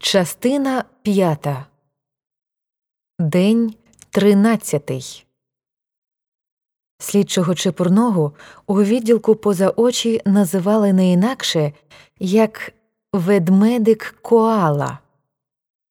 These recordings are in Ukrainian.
Частина п'ята. День тринадцятий. Слідчого Чепурного у відділку поза очі називали не інакше як ведмедик коала,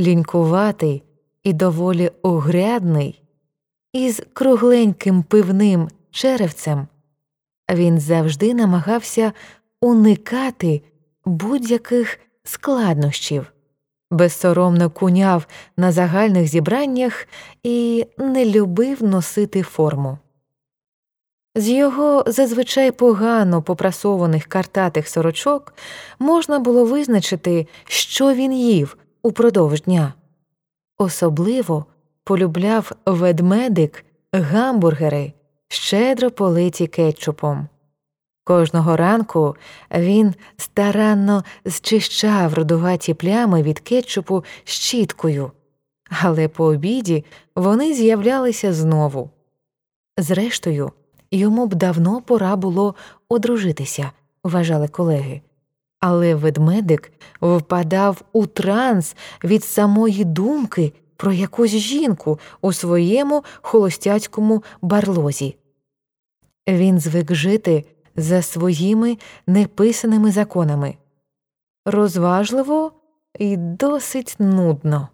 лінькуватий і доволі огрядний, із кругленьким пивним черевцем. Він завжди намагався уникати будь-яких складнощів безсоромно куняв на загальних зібраннях і не любив носити форму. З його зазвичай погано попрасованих картатих сорочок можна було визначити, що він їв упродовж дня. Особливо полюбляв ведмедик гамбургери, щедро политі кетчупом. Кожного ранку він старанно зчищав родуваті плями від кетчупу щіткою, але по обіді вони з'являлися знову. Зрештою, йому б давно пора було одружитися, вважали колеги, але ведмедик впадав у транс від самої думки про якусь жінку у своєму холостяцькому барлозі. Він звик жити за своїми неписаними законами. Розважливо і досить нудно.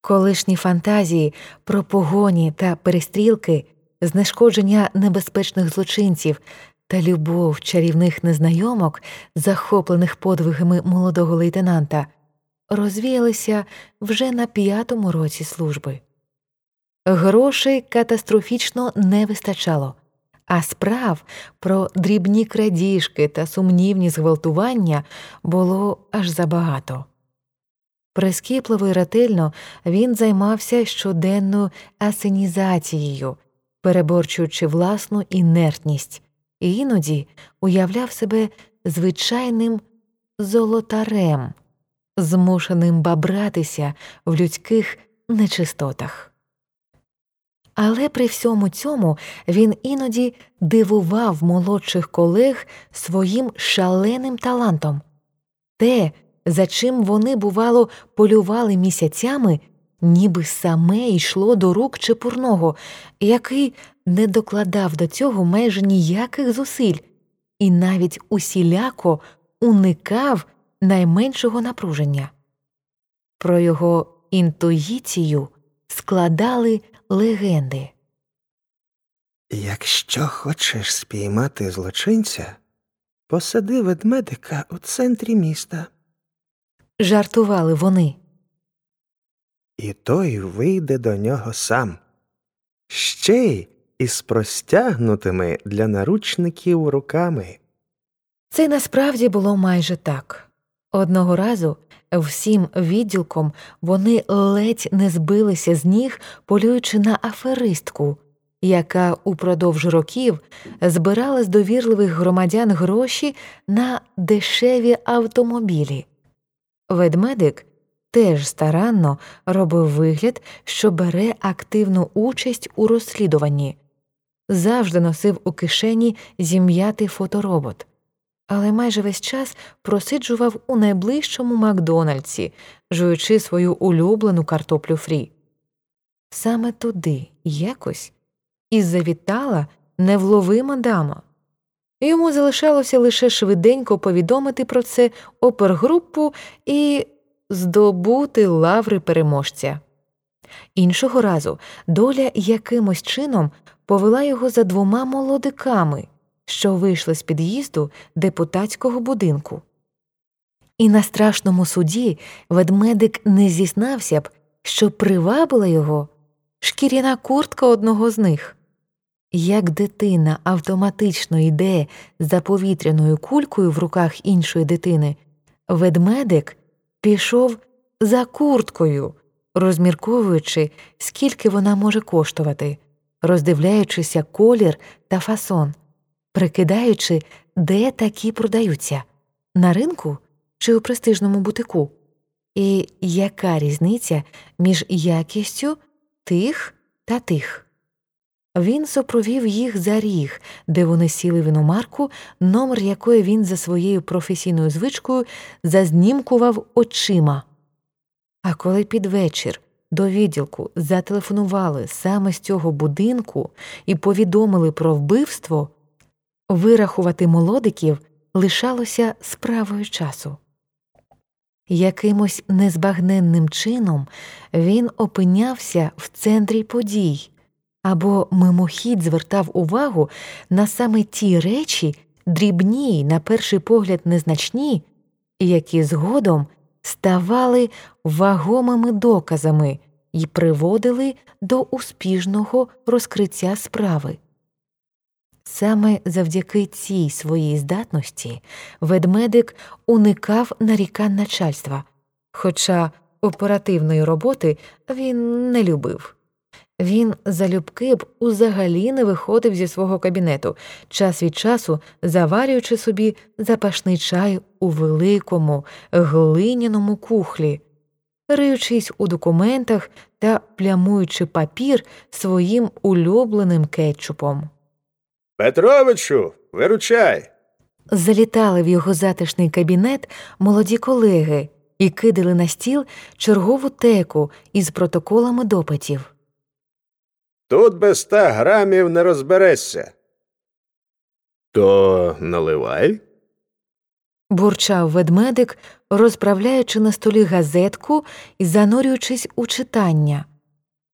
Колишні фантазії про погоні та перестрілки, знешкодження небезпечних злочинців та любов чарівних незнайомок, захоплених подвигами молодого лейтенанта, розвіялися вже на п'ятому році служби. Грошей катастрофічно не вистачало а справ про дрібні крадіжки та сумнівні зґвалтування було аж забагато. Прискіпливо й ретельно він займався щоденною асенізацією, переборчуючи власну інертність, і іноді уявляв себе звичайним золотарем, змушеним бабратися в людських нечистотах. Але при всьому цьому він іноді дивував молодших колег своїм шаленим талантом. Те, за чим вони, бувало, полювали місяцями, ніби саме йшло до рук чепурного, який не докладав до цього майже ніяких зусиль і навіть усіляко уникав найменшого напруження. Про його інтуїцію складали легенди. Якщо хочеш спіймати злочинця, посади ведмедика у центрі міста. Жартували вони. І той вийде до нього сам, ще й із простягнутими для наручників руками. Це насправді було майже так. Одного разу всім відділком вони ледь не збилися з ніг, полюючи на аферистку, яка упродовж років збирала з довірливих громадян гроші на дешеві автомобілі. Ведмедик теж старанно робив вигляд, що бере активну участь у розслідуванні, завжди носив у кишені зім'ятий фоторобот але майже весь час просиджував у найближчому Макдональдсі, жуючи свою улюблену картоплю фрі. Саме туди якось і завітала невловима дама. Йому залишалося лише швиденько повідомити про це опергрупу і здобути лаври переможця. Іншого разу доля якимось чином повела його за двома молодиками що вийшли з під'їзду депутатського будинку. І на страшному суді ведмедик не зізнався б, що привабила його шкіряна куртка одного з них. Як дитина автоматично йде за повітряною кулькою в руках іншої дитини, ведмедик пішов за курткою, розмірковуючи, скільки вона може коштувати, роздивляючися колір та фасон прикидаючи, де такі продаються на ринку чи у престижному бутику, і яка різниця між якістю тих та тих. Він супровів їх за ріг, де вони сіли в іномарку, номер якої він за своєю професійною звичкою зазнімкував очима. А коли під вечір до відділку зателефонували саме з цього будинку і повідомили про вбивство, вирахувати молодиків лишалося справою часу. Якимось незбагненним чином він опинявся в центрі подій або мимохідь звертав увагу на саме ті речі, дрібні, на перший погляд незначні, які згодом ставали вагомими доказами і приводили до успішного розкриття справи. Саме завдяки цій своїй здатності ведмедик уникав нарікань начальства, хоча оперативної роботи він не любив. Він залюбки б узагалі не виходив зі свого кабінету, час від часу заварюючи собі запашний чай у великому глиняному кухлі, риючись у документах та плямуючи папір своїм улюбленим кетчупом. Петровичу, виручай. Залітали в його затишний кабінет молоді колеги і кидали на стіл чергову теку із протоколами допитів. Тут без ста грамів не розберешся. То наливай. бурчав ведмедик, розправляючи на столі газетку і занурюючись у читання,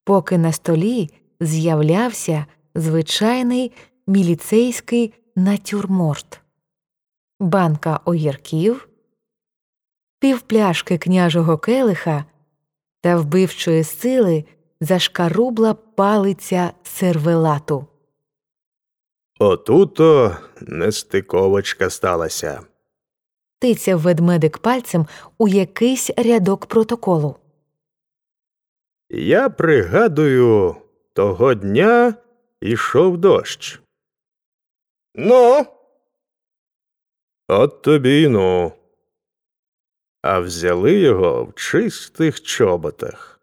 поки на столі з'являвся звичайний міліцейський натюрморт, банка огірків, півпляшки княжого келиха та вбивчої сили зашкарубла палиця сервелату. Отуто нестиковочка сталася. Тицяв ведмедик пальцем у якийсь рядок протоколу. Я пригадую, того дня ішов дощ. Ну. От тобі й ну. А взяли його в чистих чоботах.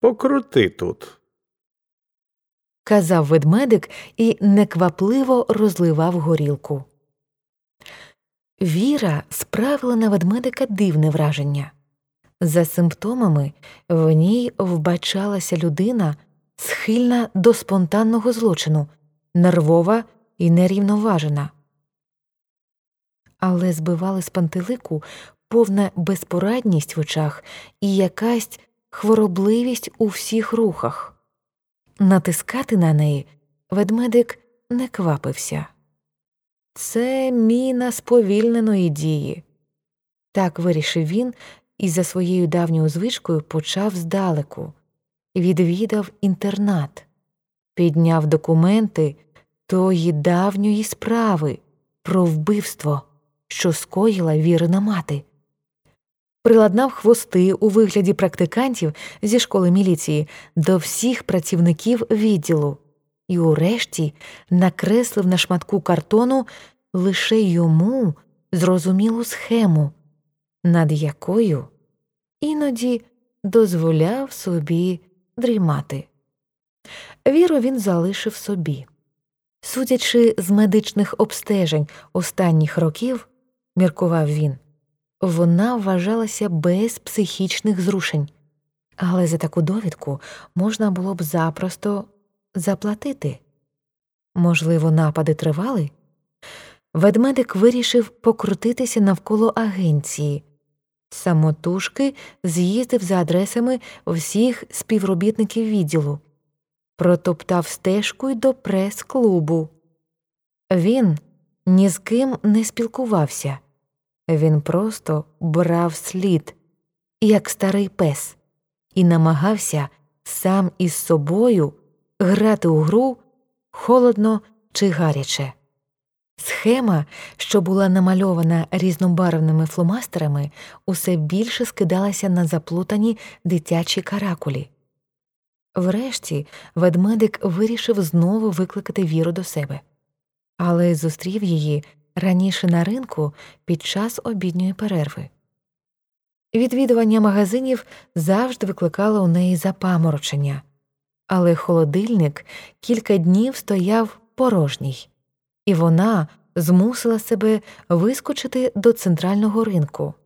Покрути тут. казав ведмедик і неквапливо розливав горілку. Віра справила на ведмедика дивне враження. За симптомами в ній вбачалася людина, схильна до спонтанного злочину, нервова і нерівноважена. Але збивали з пантелику повна безпорадність в очах і якась хворобливість у всіх рухах. Натискати на неї ведмедик не квапився. Це міна сповільненої дії. Так вирішив він і за своєю давньою звичкою почав здалеку, відвідав інтернат, підняв документи тої давньої справи про вбивство, що скоїла вірина мати, приладнав хвости у вигляді практикантів зі школи міліції до всіх працівників відділу і, урешті, накреслив на шматку картону лише йому зрозумілу схему, над якою іноді дозволяв собі дрімати. Віру він залишив собі. Судячи з медичних обстежень останніх років, міркував він, вона вважалася без психічних зрушень, але за таку довідку можна було б запросто заплатити. Можливо, напади тривали? Ведмедик вирішив покрутитися навколо агенції. Самотужки з'їздив за адресами всіх співробітників відділу, протоптав стежку й до прес-клубу. Він ні з ким не спілкувався, він просто брав слід, як старий пес, і намагався сам із собою грати у гру холодно чи гаряче. Схема, що була намальована різнобарвними фломастерами, усе більше скидалася на заплутані дитячі каракулі. Врешті ведмедик вирішив знову викликати віру до себе, але зустрів її раніше на ринку під час обідньої перерви. Відвідування магазинів завжди викликало у неї запаморочення. але холодильник кілька днів стояв порожній, і вона змусила себе вискочити до центрального ринку.